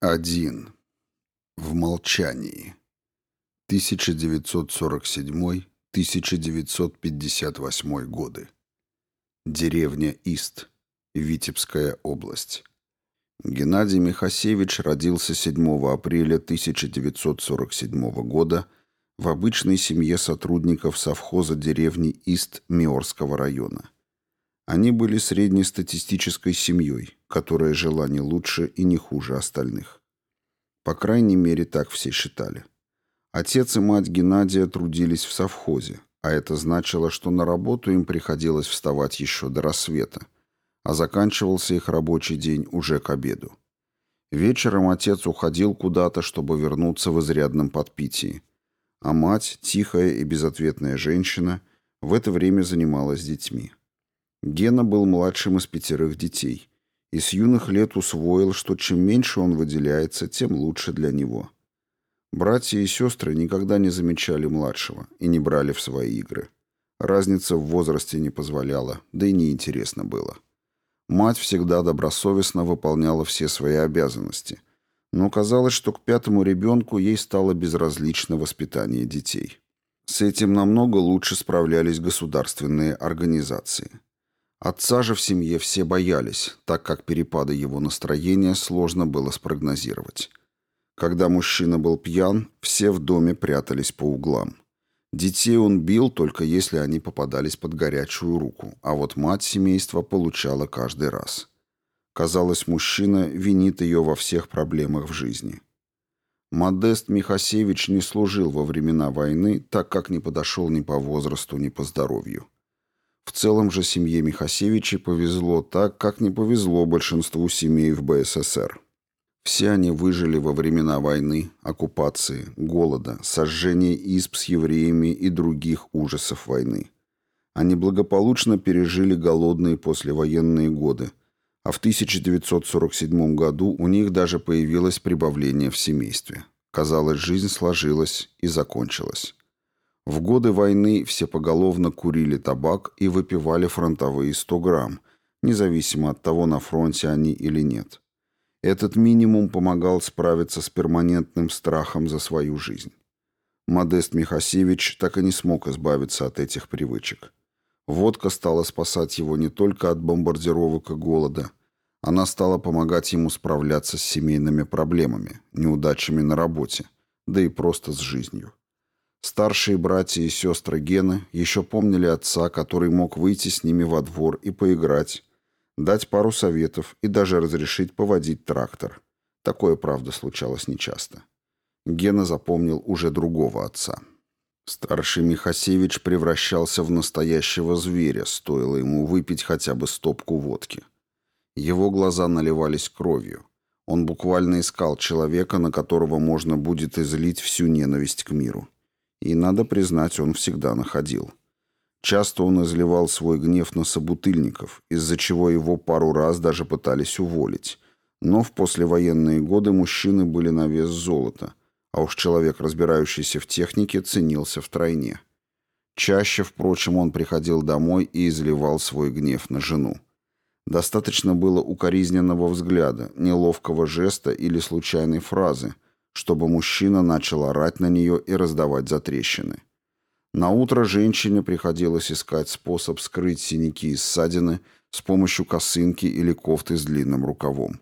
Один. В молчании. 1947-1958 годы. Деревня Ист. Витебская область. Геннадий Михасевич родился 7 апреля 1947 года в обычной семье сотрудников совхоза деревни Ист Миорского района. Они были среднестатистической семьей, которая жила не лучше и не хуже остальных. По крайней мере, так все считали. Отец и мать Геннадия трудились в совхозе, а это значило, что на работу им приходилось вставать еще до рассвета, а заканчивался их рабочий день уже к обеду. Вечером отец уходил куда-то, чтобы вернуться в изрядном подпитии, а мать, тихая и безответная женщина, в это время занималась детьми. Гена был младшим из пятерых детей и с юных лет усвоил, что чем меньше он выделяется, тем лучше для него. Братья и сестры никогда не замечали младшего и не брали в свои игры. Разница в возрасте не позволяла, да и неинтересно было. Мать всегда добросовестно выполняла все свои обязанности, но казалось, что к пятому ребенку ей стало безразлично воспитание детей. С этим намного лучше справлялись государственные организации. Отца же в семье все боялись, так как перепады его настроения сложно было спрогнозировать. Когда мужчина был пьян, все в доме прятались по углам. Детей он бил только если они попадались под горячую руку, а вот мать семейства получала каждый раз. Казалось, мужчина винит ее во всех проблемах в жизни. Модест Михасевич не служил во времена войны, так как не подошел ни по возрасту, ни по здоровью. В целом же семье Михасевичей повезло так, как не повезло большинству семей в БССР. Все они выжили во времена войны, оккупации, голода, сожжения исп с евреями и других ужасов войны. Они благополучно пережили голодные послевоенные годы, а в 1947 году у них даже появилось прибавление в семействе. Казалось, жизнь сложилась и закончилась. В годы войны все поголовно курили табак и выпивали фронтовые 100 грамм, независимо от того, на фронте они или нет. Этот минимум помогал справиться с перманентным страхом за свою жизнь. Модест Михасевич так и не смог избавиться от этих привычек. Водка стала спасать его не только от бомбардировок и голода, она стала помогать ему справляться с семейными проблемами, неудачами на работе, да и просто с жизнью. Старшие братья и сестры Гены еще помнили отца, который мог выйти с ними во двор и поиграть, дать пару советов и даже разрешить поводить трактор. Такое, правда, случалось нечасто. Гена запомнил уже другого отца. Старший Михасевич превращался в настоящего зверя, стоило ему выпить хотя бы стопку водки. Его глаза наливались кровью. Он буквально искал человека, на которого можно будет излить всю ненависть к миру. И, надо признать, он всегда находил. Часто он изливал свой гнев на собутыльников, из-за чего его пару раз даже пытались уволить. Но в послевоенные годы мужчины были на вес золота, а уж человек, разбирающийся в технике, ценился втройне. Чаще, впрочем, он приходил домой и изливал свой гнев на жену. Достаточно было укоризненного взгляда, неловкого жеста или случайной фразы – чтобы мужчина начал орать на нее и раздавать затрещины. На утро женщине приходилось искать способ скрыть синяки и ссадины с помощью косынки или кофты с длинным рукавом.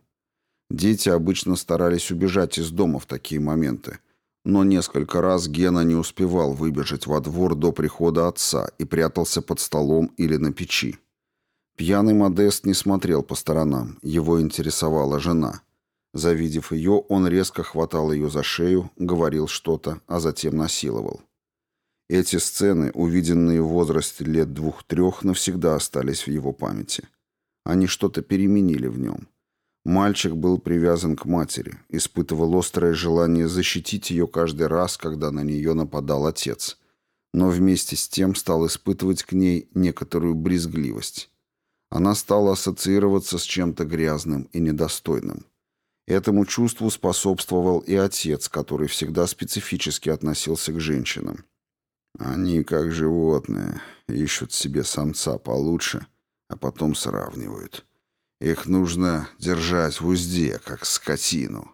Дети обычно старались убежать из дома в такие моменты, но несколько раз Гена не успевал выбежать во двор до прихода отца и прятался под столом или на печи. Пьяный Модест не смотрел по сторонам, его интересовала жена. Завидев ее, он резко хватал ее за шею, говорил что-то, а затем насиловал. Эти сцены, увиденные в возрасте лет двух-трех, навсегда остались в его памяти. Они что-то переменили в нем. Мальчик был привязан к матери, испытывал острое желание защитить ее каждый раз, когда на нее нападал отец, но вместе с тем стал испытывать к ней некоторую брезгливость. Она стала ассоциироваться с чем-то грязным и недостойным. Этому чувству способствовал и отец, который всегда специфически относился к женщинам. Они, как животные, ищут себе самца получше, а потом сравнивают. Их нужно держать в узде, как скотину.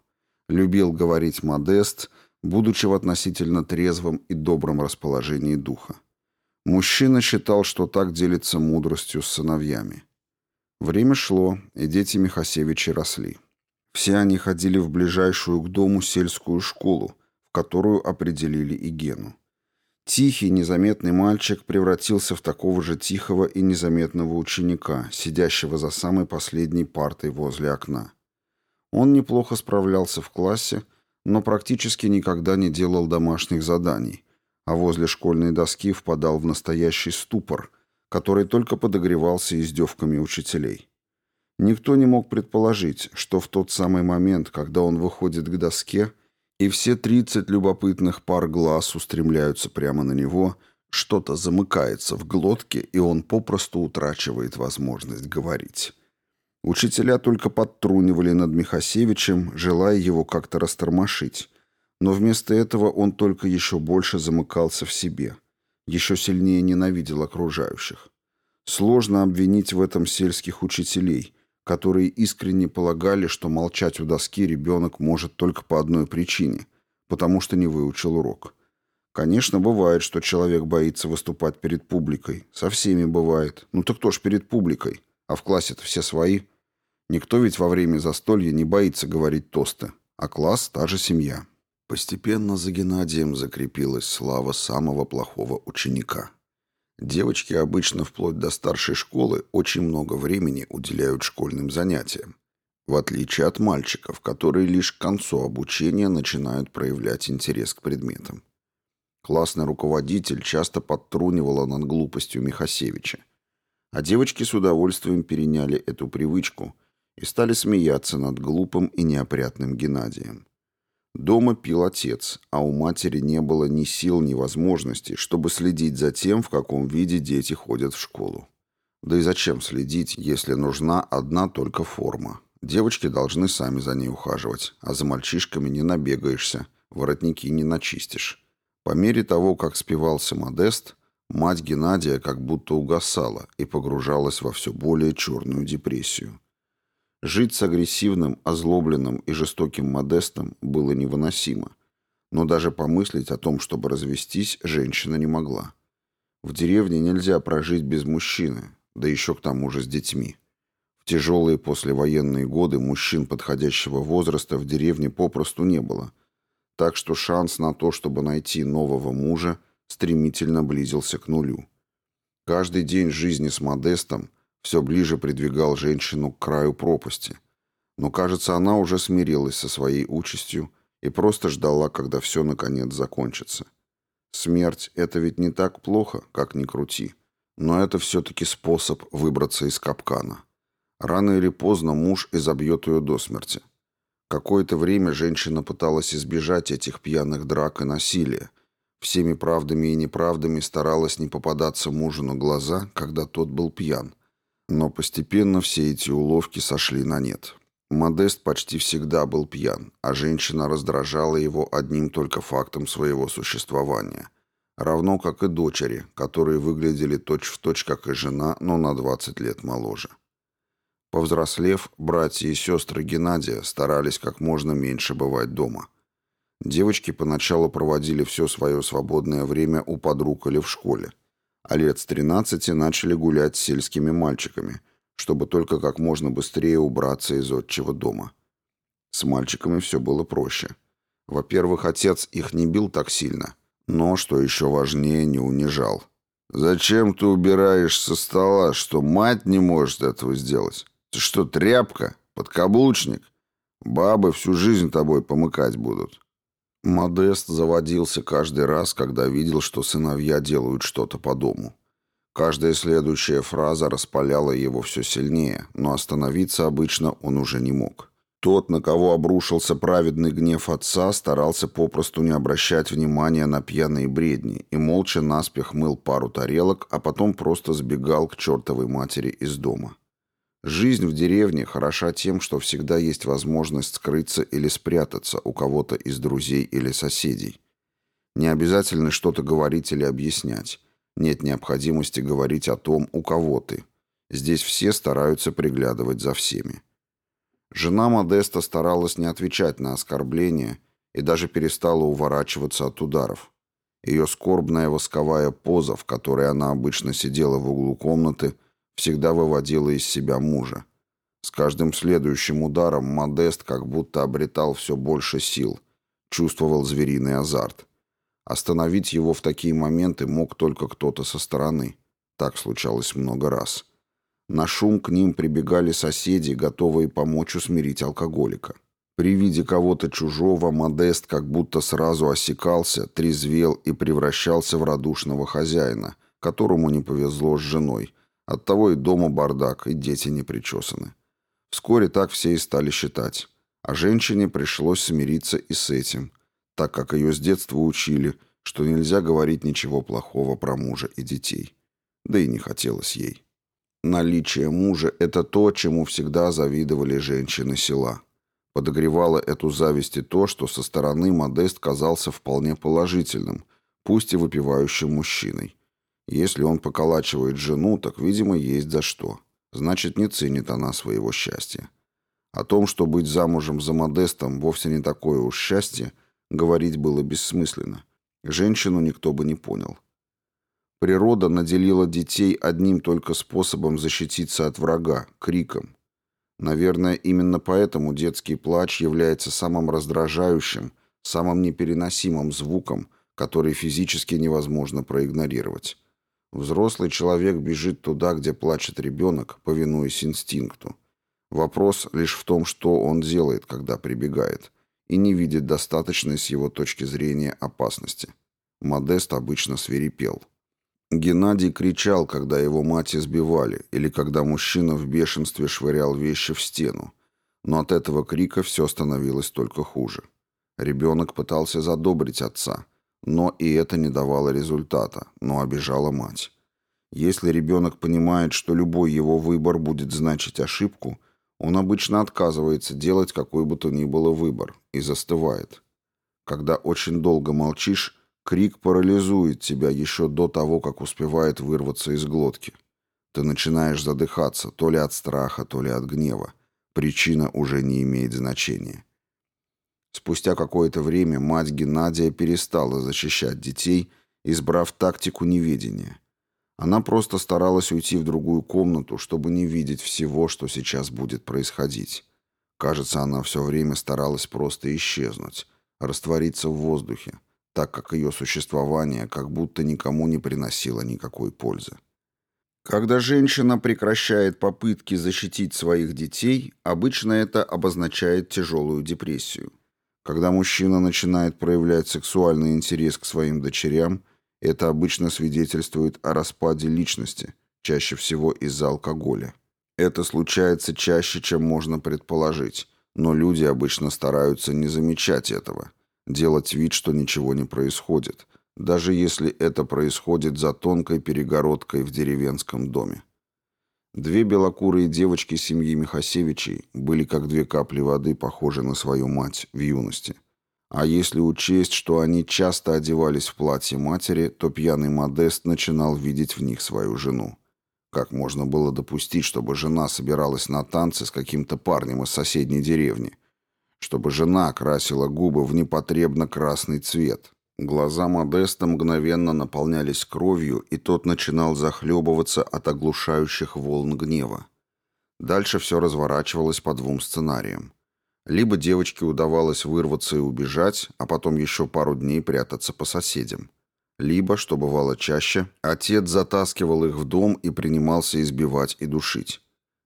любил говорить Модест, будучи в относительно трезвом и добром расположении духа. Мужчина считал, что так делится мудростью с сыновьями. Время шло, и дети Михасевичи росли. Все они ходили в ближайшую к дому сельскую школу, в которую определили и Гену. Тихий, незаметный мальчик превратился в такого же тихого и незаметного ученика, сидящего за самой последней партой возле окна. Он неплохо справлялся в классе, но практически никогда не делал домашних заданий, а возле школьной доски впадал в настоящий ступор, который только подогревался издевками учителей. Никто не мог предположить, что в тот самый момент, когда он выходит к доске, и все тридцать любопытных пар глаз устремляются прямо на него, что-то замыкается в глотке, и он попросту утрачивает возможность говорить. Учителя только подтрунивали над Михасевичем, желая его как-то растормошить. Но вместо этого он только еще больше замыкался в себе, еще сильнее ненавидел окружающих. Сложно обвинить в этом сельских учителей – которые искренне полагали, что молчать у доски ребенок может только по одной причине, потому что не выучил урок. Конечно, бывает, что человек боится выступать перед публикой. Со всеми бывает. Ну так кто ж перед публикой? А в классе-то все свои. Никто ведь во время застолья не боится говорить тосты. А класс – та же семья. Постепенно за Геннадием закрепилась слава самого плохого ученика. Девочки обычно вплоть до старшей школы очень много времени уделяют школьным занятиям, в отличие от мальчиков, которые лишь к концу обучения начинают проявлять интерес к предметам. Классный руководитель часто подтрунивала над глупостью Михасевича, а девочки с удовольствием переняли эту привычку и стали смеяться над глупым и неопрятным Геннадием. Дома пил отец, а у матери не было ни сил, ни возможности, чтобы следить за тем, в каком виде дети ходят в школу. Да и зачем следить, если нужна одна только форма? Девочки должны сами за ней ухаживать, а за мальчишками не набегаешься, воротники не начистишь. По мере того, как спивался Модест, мать Геннадия как будто угасала и погружалась во все более черную депрессию. Жить с агрессивным, озлобленным и жестоким Модестом было невыносимо. Но даже помыслить о том, чтобы развестись, женщина не могла. В деревне нельзя прожить без мужчины, да еще к тому же с детьми. В тяжелые послевоенные годы мужчин подходящего возраста в деревне попросту не было. Так что шанс на то, чтобы найти нового мужа, стремительно близился к нулю. Каждый день жизни с Модестом – все ближе придвигал женщину к краю пропасти. Но, кажется, она уже смирилась со своей участью и просто ждала, когда все наконец закончится. Смерть — это ведь не так плохо, как ни крути. Но это все-таки способ выбраться из капкана. Рано или поздно муж изобьет ее до смерти. Какое-то время женщина пыталась избежать этих пьяных драк и насилия. Всеми правдами и неправдами старалась не попадаться мужу на глаза, когда тот был пьян. Но постепенно все эти уловки сошли на нет. Модест почти всегда был пьян, а женщина раздражала его одним только фактом своего существования. Равно как и дочери, которые выглядели точь-в-точь, точь, как и жена, но на 20 лет моложе. Повзрослев, братья и сестры Геннадия старались как можно меньше бывать дома. Девочки поначалу проводили все свое свободное время у подруг или в школе а лет с 13 начали гулять с сельскими мальчиками, чтобы только как можно быстрее убраться из отчего дома. С мальчиками все было проще. Во-первых, отец их не бил так сильно, но, что еще важнее, не унижал. «Зачем ты убираешь со стола, что мать не может этого сделать? Ты что, тряпка? Подкаблучник? Бабы всю жизнь тобой помыкать будут». Модест заводился каждый раз, когда видел, что сыновья делают что-то по дому. Каждая следующая фраза распаляла его все сильнее, но остановиться обычно он уже не мог. Тот, на кого обрушился праведный гнев отца, старался попросту не обращать внимания на пьяные бредни и молча наспех мыл пару тарелок, а потом просто сбегал к чертовой матери из дома. Жизнь в деревне хороша тем, что всегда есть возможность скрыться или спрятаться у кого-то из друзей или соседей. Не обязательно что-то говорить или объяснять. Нет необходимости говорить о том, у кого ты. Здесь все стараются приглядывать за всеми. Жена Модеста старалась не отвечать на оскорбления и даже перестала уворачиваться от ударов. Ее скорбная восковая поза, в которой она обычно сидела в углу комнаты, всегда выводила из себя мужа. С каждым следующим ударом Модест как будто обретал все больше сил, чувствовал звериный азарт. Остановить его в такие моменты мог только кто-то со стороны. Так случалось много раз. На шум к ним прибегали соседи, готовые помочь усмирить алкоголика. При виде кого-то чужого Модест как будто сразу осекался, трезвел и превращался в радушного хозяина, которому не повезло с женой. Оттого и дома бардак, и дети не причесаны. Вскоре так все и стали считать. А женщине пришлось смириться и с этим, так как ее с детства учили, что нельзя говорить ничего плохого про мужа и детей. Да и не хотелось ей. Наличие мужа – это то, чему всегда завидовали женщины села. Подогревало эту зависть и то, что со стороны Модест казался вполне положительным, пусть и выпивающим мужчиной. Если он поколачивает жену, так, видимо, есть за что. Значит, не ценит она своего счастья. О том, что быть замужем за Модестом вовсе не такое уж счастье, говорить было бессмысленно. Женщину никто бы не понял. Природа наделила детей одним только способом защититься от врага – криком. Наверное, именно поэтому детский плач является самым раздражающим, самым непереносимым звуком, который физически невозможно проигнорировать. Взрослый человек бежит туда, где плачет ребенок, повинуясь инстинкту. Вопрос лишь в том, что он делает, когда прибегает, и не видит достаточной с его точки зрения опасности. Модест обычно свирепел. Геннадий кричал, когда его мать избивали, или когда мужчина в бешенстве швырял вещи в стену. Но от этого крика все становилось только хуже. Ребенок пытался задобрить отца, но и это не давало результата, но обижала мать. Если ребенок понимает, что любой его выбор будет значить ошибку, он обычно отказывается делать какой бы то ни было выбор и застывает. Когда очень долго молчишь, Крик парализует тебя еще до того, как успевает вырваться из глотки. Ты начинаешь задыхаться то ли от страха, то ли от гнева. Причина уже не имеет значения. Спустя какое-то время мать Геннадия перестала защищать детей, избрав тактику неведения. Она просто старалась уйти в другую комнату, чтобы не видеть всего, что сейчас будет происходить. Кажется, она все время старалась просто исчезнуть, раствориться в воздухе, так как ее существование как будто никому не приносило никакой пользы. Когда женщина прекращает попытки защитить своих детей, обычно это обозначает тяжелую депрессию. Когда мужчина начинает проявлять сексуальный интерес к своим дочерям, это обычно свидетельствует о распаде личности, чаще всего из-за алкоголя. Это случается чаще, чем можно предположить, но люди обычно стараются не замечать этого – делать вид, что ничего не происходит, даже если это происходит за тонкой перегородкой в деревенском доме. Две белокурые девочки семьи Михасевичей были как две капли воды похожи на свою мать в юности. А если учесть, что они часто одевались в платье матери, то пьяный Модест начинал видеть в них свою жену. Как можно было допустить, чтобы жена собиралась на танцы с каким-то парнем из соседней деревни, чтобы жена красила губы в непотребно красный цвет. Глаза Модеста мгновенно наполнялись кровью, и тот начинал захлебываться от оглушающих волн гнева. Дальше все разворачивалось по двум сценариям. Либо девочке удавалось вырваться и убежать, а потом еще пару дней прятаться по соседям. Либо, что бывало чаще, отец затаскивал их в дом и принимался избивать и душить.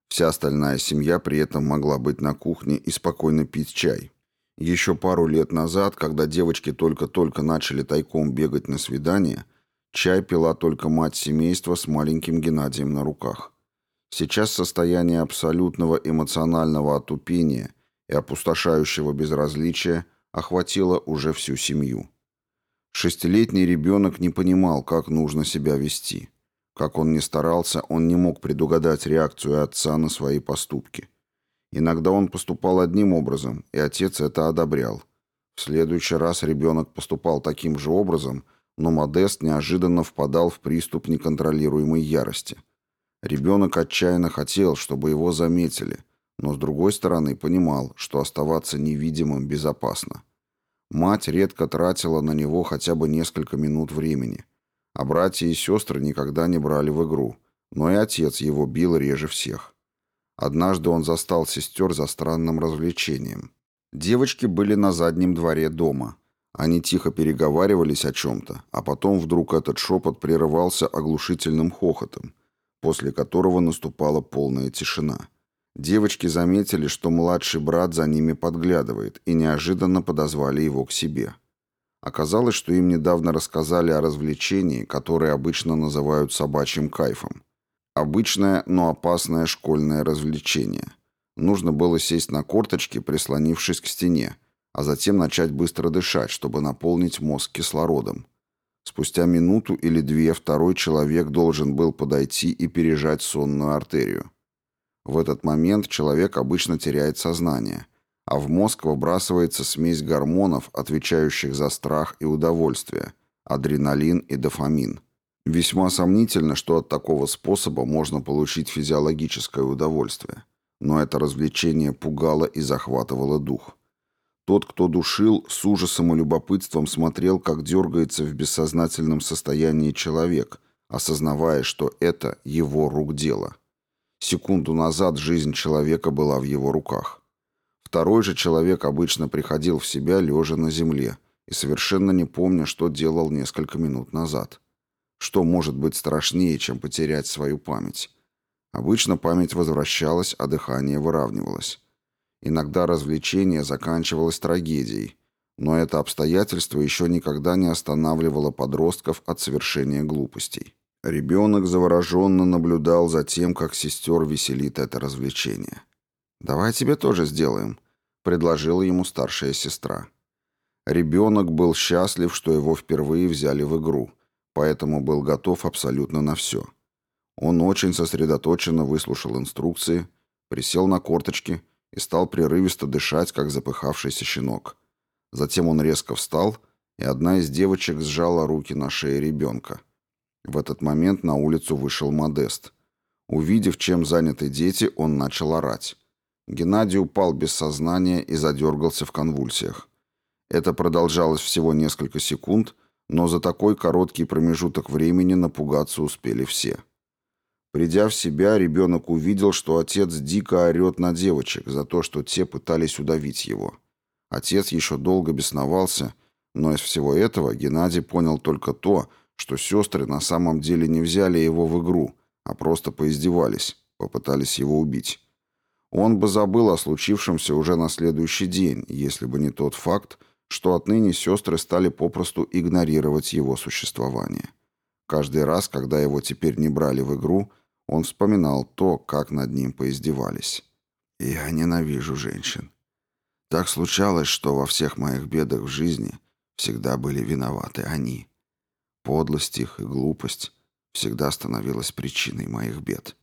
Вся остальная семья при этом могла быть на кухне и спокойно пить чай. Еще пару лет назад, когда девочки только-только начали тайком бегать на свидание, чай пила только мать семейства с маленьким Геннадием на руках. Сейчас состояние абсолютного эмоционального отупения и опустошающего безразличия охватило уже всю семью. Шестилетний ребенок не понимал, как нужно себя вести. Как он ни старался, он не мог предугадать реакцию отца на свои поступки. Иногда он поступал одним образом, и отец это одобрял. В следующий раз ребенок поступал таким же образом, но Модест неожиданно впадал в приступ неконтролируемой ярости. Ребенок отчаянно хотел, чтобы его заметили, но с другой стороны понимал, что оставаться невидимым безопасно. Мать редко тратила на него хотя бы несколько минут времени, а братья и сестры никогда не брали в игру, но и отец его бил реже всех. Однажды он застал сестер за странным развлечением. Девочки были на заднем дворе дома. Они тихо переговаривались о чем-то, а потом вдруг этот шепот прерывался оглушительным хохотом, после которого наступала полная тишина. Девочки заметили, что младший брат за ними подглядывает, и неожиданно подозвали его к себе. Оказалось, что им недавно рассказали о развлечении, которое обычно называют собачьим кайфом. Обычное, но опасное школьное развлечение. Нужно было сесть на корточки, прислонившись к стене, а затем начать быстро дышать, чтобы наполнить мозг кислородом. Спустя минуту или две второй человек должен был подойти и пережать сонную артерию. В этот момент человек обычно теряет сознание, а в мозг выбрасывается смесь гормонов, отвечающих за страх и удовольствие, адреналин и дофамин. Весьма сомнительно, что от такого способа можно получить физиологическое удовольствие. Но это развлечение пугало и захватывало дух. Тот, кто душил, с ужасом и любопытством смотрел, как дергается в бессознательном состоянии человек, осознавая, что это его рук дело. Секунду назад жизнь человека была в его руках. Второй же человек обычно приходил в себя лежа на земле и совершенно не помня, что делал несколько минут назад. Что может быть страшнее, чем потерять свою память? Обычно память возвращалась, а дыхание выравнивалось. Иногда развлечение заканчивалось трагедией, но это обстоятельство еще никогда не останавливало подростков от совершения глупостей. Ребенок завороженно наблюдал за тем, как сестер веселит это развлечение. «Давай тебе тоже сделаем», — предложила ему старшая сестра. Ребенок был счастлив, что его впервые взяли в игру, поэтому был готов абсолютно на все. Он очень сосредоточенно выслушал инструкции, присел на корточки и стал прерывисто дышать, как запыхавшийся щенок. Затем он резко встал, и одна из девочек сжала руки на шее ребенка. В этот момент на улицу вышел Модест. Увидев, чем заняты дети, он начал орать. Геннадий упал без сознания и задергался в конвульсиях. Это продолжалось всего несколько секунд, но за такой короткий промежуток времени напугаться успели все. Придя в себя, ребенок увидел, что отец дико орет на девочек за то, что те пытались удавить его. Отец еще долго бесновался, но из всего этого Геннадий понял только то, что сестры на самом деле не взяли его в игру, а просто поиздевались, попытались его убить. Он бы забыл о случившемся уже на следующий день, если бы не тот факт, что отныне сестры стали попросту игнорировать его существование. Каждый раз, когда его теперь не брали в игру, он вспоминал то, как над ним поиздевались. «Я ненавижу женщин. Так случалось, что во всех моих бедах в жизни всегда были виноваты они. Подлость их и глупость всегда становилась причиной моих бед.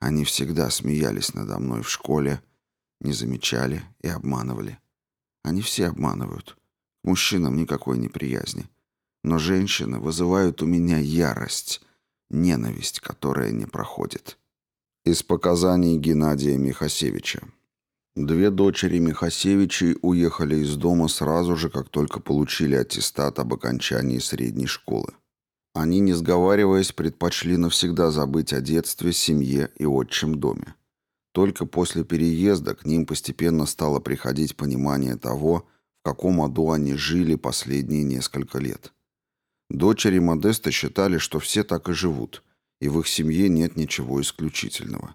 Они всегда смеялись надо мной в школе, не замечали и обманывали. Они все обманывают. Мужчинам никакой неприязни. Но женщины вызывают у меня ярость, ненависть, которая не проходит. Из показаний Геннадия Михасевича. Две дочери Михасевичей уехали из дома сразу же, как только получили аттестат об окончании средней школы. Они, не сговариваясь, предпочли навсегда забыть о детстве, семье и отчим доме. Только после переезда к ним постепенно стало приходить понимание того, в каком аду они жили последние несколько лет. Дочери Модеста считали, что все так и живут, и в их семье нет ничего исключительного.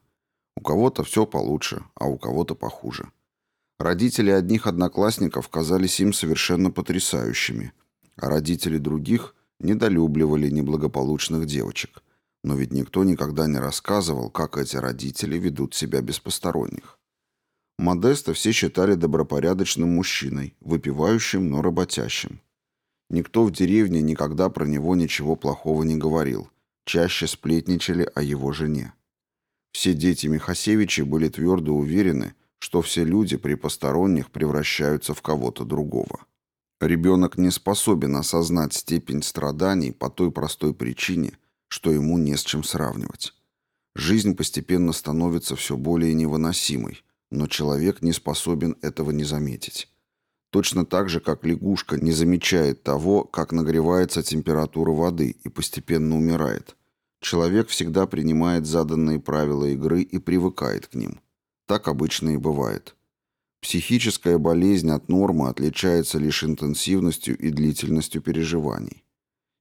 У кого-то все получше, а у кого-то похуже. Родители одних одноклассников казались им совершенно потрясающими, а родители других недолюбливали неблагополучных девочек. Но ведь никто никогда не рассказывал, как эти родители ведут себя без посторонних. Модеста все считали добропорядочным мужчиной, выпивающим, но работящим. Никто в деревне никогда про него ничего плохого не говорил, чаще сплетничали о его жене. Все дети Михасевичи были твердо уверены, что все люди при посторонних превращаются в кого-то другого. Ребенок не способен осознать степень страданий по той простой причине, что ему не с чем сравнивать. Жизнь постепенно становится все более невыносимой, но человек не способен этого не заметить. Точно так же, как лягушка не замечает того, как нагревается температура воды и постепенно умирает. Человек всегда принимает заданные правила игры и привыкает к ним. Так обычно и бывает. Психическая болезнь от нормы отличается лишь интенсивностью и длительностью переживаний.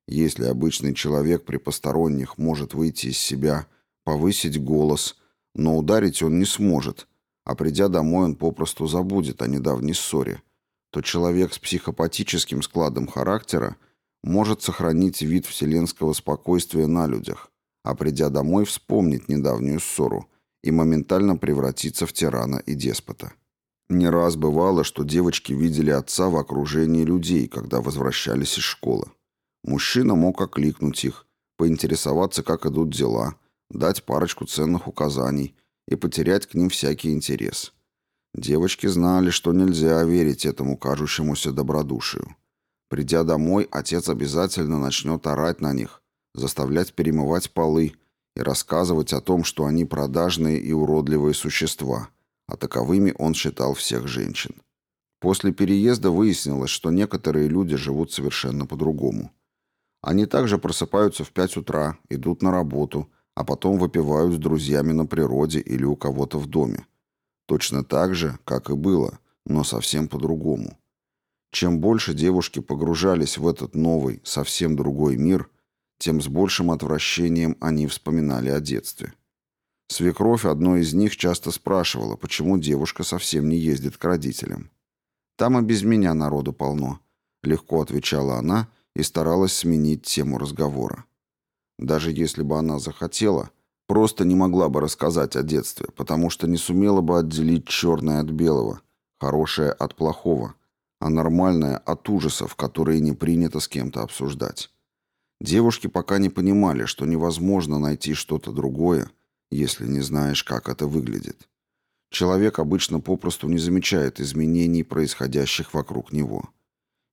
Если обычный человек при посторонних может выйти из себя, повысить голос, но ударить он не сможет, а придя домой он попросту забудет о недавней ссоре, то человек с психопатическим складом характера может сохранить вид вселенского спокойствия на людях, а придя домой вспомнить недавнюю ссору и моментально превратиться в тирана и деспота. Не раз бывало, что девочки видели отца в окружении людей, когда возвращались из школы. Мужчина мог окликнуть их, поинтересоваться, как идут дела, дать парочку ценных указаний и потерять к ним всякий интерес. Девочки знали, что нельзя верить этому кажущемуся добродушию. Придя домой, отец обязательно начнет орать на них, заставлять перемывать полы и рассказывать о том, что они продажные и уродливые существа, а таковыми он считал всех женщин. После переезда выяснилось, что некоторые люди живут совершенно по-другому. Они также просыпаются в 5 утра, идут на работу, а потом выпивают с друзьями на природе или у кого-то в доме. Точно так же, как и было, но совсем по-другому. Чем больше девушки погружались в этот новый, совсем другой мир, тем с большим отвращением они вспоминали о детстве. Свекровь одной из них часто спрашивала, почему девушка совсем не ездит к родителям. «Там и без меня народу полно», — легко отвечала она и старалась сменить тему разговора. Даже если бы она захотела, Просто не могла бы рассказать о детстве, потому что не сумела бы отделить черное от белого, хорошее от плохого, а нормальное от ужасов, которые не принято с кем-то обсуждать. Девушки пока не понимали, что невозможно найти что-то другое, если не знаешь, как это выглядит. Человек обычно попросту не замечает изменений, происходящих вокруг него.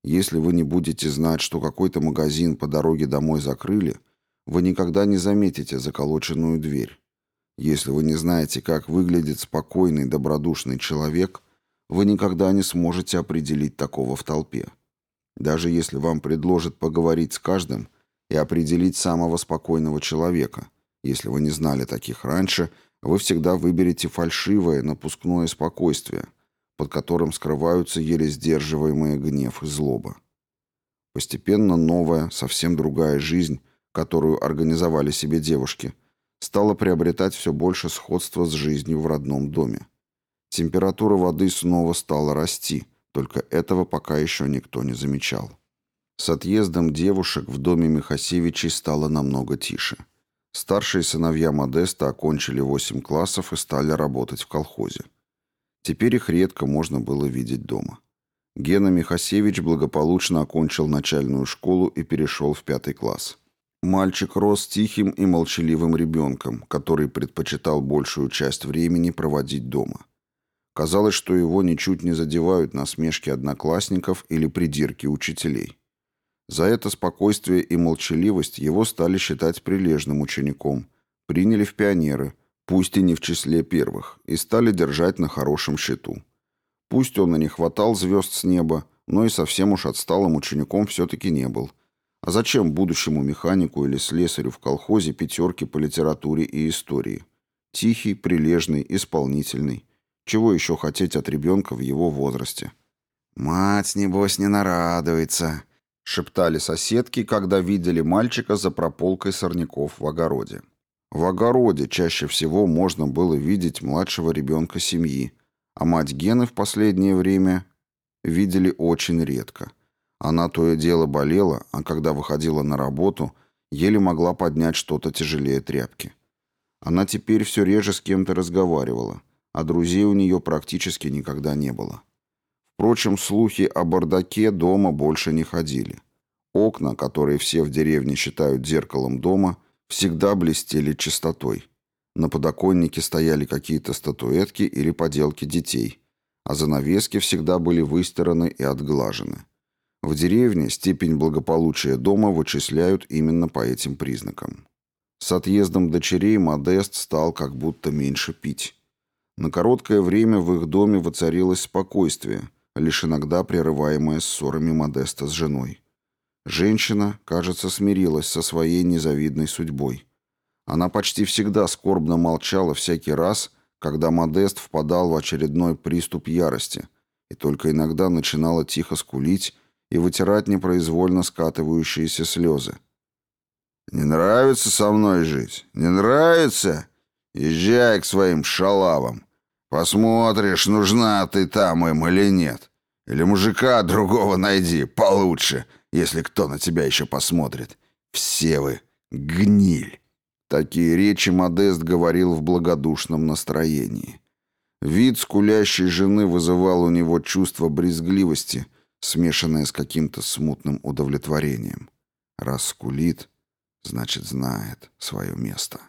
Если вы не будете знать, что какой-то магазин по дороге домой закрыли – вы никогда не заметите заколоченную дверь. Если вы не знаете, как выглядит спокойный, добродушный человек, вы никогда не сможете определить такого в толпе. Даже если вам предложат поговорить с каждым и определить самого спокойного человека, если вы не знали таких раньше, вы всегда выберете фальшивое напускное спокойствие, под которым скрываются еле сдерживаемые гнев и злоба. Постепенно новая, совсем другая жизнь которую организовали себе девушки, стала приобретать все больше сходства с жизнью в родном доме. Температура воды снова стала расти, только этого пока еще никто не замечал. С отъездом девушек в доме Михасевичей стало намного тише. Старшие сыновья Модеста окончили 8 классов и стали работать в колхозе. Теперь их редко можно было видеть дома. Гена Михасевич благополучно окончил начальную школу и перешел в пятый класс. Мальчик рос тихим и молчаливым ребенком, который предпочитал большую часть времени проводить дома. Казалось, что его ничуть не задевают насмешки одноклассников или придирки учителей. За это спокойствие и молчаливость его стали считать прилежным учеником, приняли в пионеры, пусть и не в числе первых, и стали держать на хорошем счету. Пусть он и не хватал звезд с неба, но и совсем уж отсталым учеником все-таки не был – а зачем будущему механику или слесарю в колхозе пятерки по литературе и истории? Тихий, прилежный, исполнительный. Чего еще хотеть от ребенка в его возрасте? «Мать, небось, не нарадуется», — шептали соседки, когда видели мальчика за прополкой сорняков в огороде. В огороде чаще всего можно было видеть младшего ребенка семьи, а мать Гены в последнее время видели очень редко — она то и дело болела, а когда выходила на работу, еле могла поднять что-то тяжелее тряпки. Она теперь все реже с кем-то разговаривала, а друзей у нее практически никогда не было. Впрочем, слухи о бардаке дома больше не ходили. Окна, которые все в деревне считают зеркалом дома, всегда блестели чистотой. На подоконнике стояли какие-то статуэтки или поделки детей, а занавески всегда были выстираны и отглажены. В деревне степень благополучия дома вычисляют именно по этим признакам. С отъездом дочерей Модест стал как будто меньше пить. На короткое время в их доме воцарилось спокойствие, лишь иногда прерываемое ссорами Модеста с женой. Женщина, кажется, смирилась со своей незавидной судьбой. Она почти всегда скорбно молчала всякий раз, когда Модест впадал в очередной приступ ярости, и только иногда начинала тихо скулить и вытирать непроизвольно скатывающиеся слезы. «Не нравится со мной жить? Не нравится? Езжай к своим шалавам. Посмотришь, нужна ты там им или нет. Или мужика другого найди, получше, если кто на тебя еще посмотрит. Все вы гниль». Такие речи Модест говорил в благодушном настроении. Вид скулящей жены вызывал у него чувство брезгливости, смешанное с каким-то смутным удовлетворением. Раз скулит, значит, знает свое место.